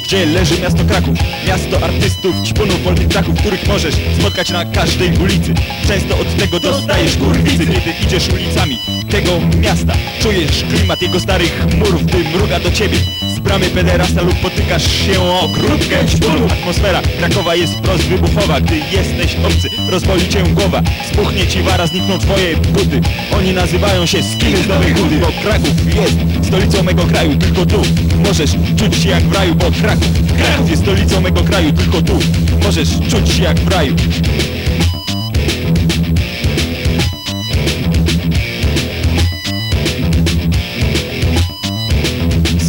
gdzie leży miasto Kraków? Miasto artystów, ćpunów, wolnych ptaków, których możesz spotkać na każdej ulicy. Często od tego dostajesz kurwicy, kiedy idziesz ulicami tego miasta. Czujesz klimat jego starych murów, gdy mruga do ciebie. Z bramy pederasta lub potykasz się o grudkę ćpunów Atmosfera Krakowa jest wprost wybuchowa, gdy jesteś obcy, rozwoli cię głowa. Spuchnie ci wara, znikną twoje buty. Oni nazywają się skiny z Nowej Bo Kraków jest stolicą mego kraju, tylko tu. Możesz czuć się jak w raju, bo Kraków Kraków jest stolicą mego kraju, tylko tu. Możesz czuć się jak w raju.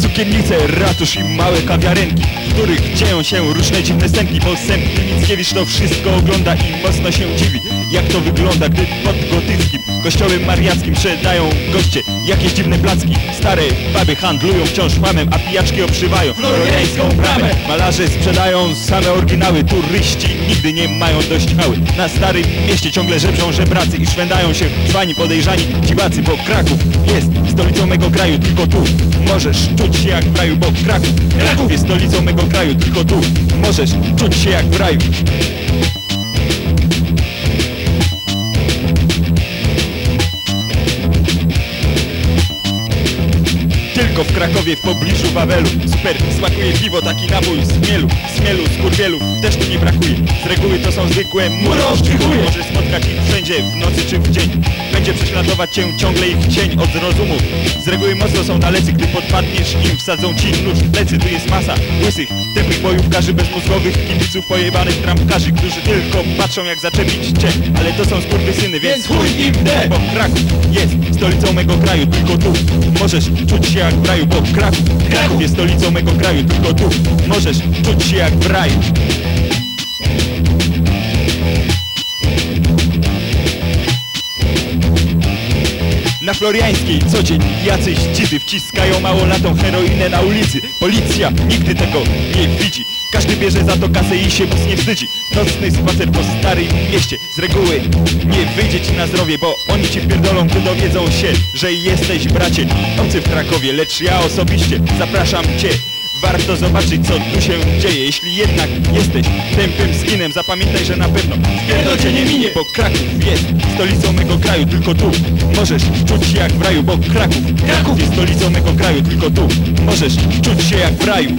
Sukiennice, ratusz i małe kawiarenki W których dzieją się różne dziwne scenki Bo Sęp Mickiewicz to wszystko ogląda i mocno się dziwi Jak to wygląda, gdy pod gotyckim kościołem mariackim Sprzedają goście. Jakieś dziwne placki. Stare baby handlują wciąż chłamem A pijaczki obszywają floriańską bramę. Malarze sprzedają same oryginały. Turyści nigdy nie mają dość mały Na starym mieście ciągle żebrzą żebracy I szwędają się zwani podejrzani. Dziwacy Bo Kraków jest stolicą mego kraju Tylko tu możesz czuć się jak w raju Bo Kraków, Kraków jest stolicą mego kraju Tylko tu możesz czuć się jak w raju Tylko w Krakowie w pobliżu Wawelu. Super, smakuje piwo, taki nabój z mielu Z mielu, z kurwielu, też tu nie brakuje. Z reguły to są zwykłe mrożki chuje Możesz spotkać ich wszędzie, w nocy czy w dzień. Będzie prześladować cię ciągle ich cień od rozumu. Z reguły mocno są dalecy, gdy podpadniesz im Wsadzą ci nóż. W plecy, tu jest masa łysych Tępych bojówkarzy, bezmózgowych kibiców Pojebanych trampkarzy, którzy tylko patrzą jak zaczepić cię. Ale to są skurwysyny, więc chuj im dę Bo Kraków jest stolicą mego kraju, tylko tu. Możesz czuć się jak w raju, bo Kraków, Kraków! jest stolicą mego kraju, tylko tu. Możesz czuć się jak w raju. Na Floriańskiej co dzień jacyś dzidy wciskają małolatą heroinę na ulicy. Policja nigdy tego nie widzi. Każdy bierze za to kasę i się nic nie wstydzi. Nocny spacer po starym mieście. Z reguły nie wyjdzie ci na zdrowie Bo oni ci wpierdolą, gdy dowiedzą się Że jesteś bracie. Obcy w Krakowie Lecz ja osobiście zapraszam cię Warto zobaczyć co tu się dzieje. Jeśli jednak jesteś tępym skinem Zapamiętaj, że na pewno pierdol cię nie minie Bo Kraków jest stolicą mego kraju Tylko tu możesz czuć się jak w raju Bo Kraków, Kraków jest stolicą mego kraju Tylko tu możesz czuć się jak w raju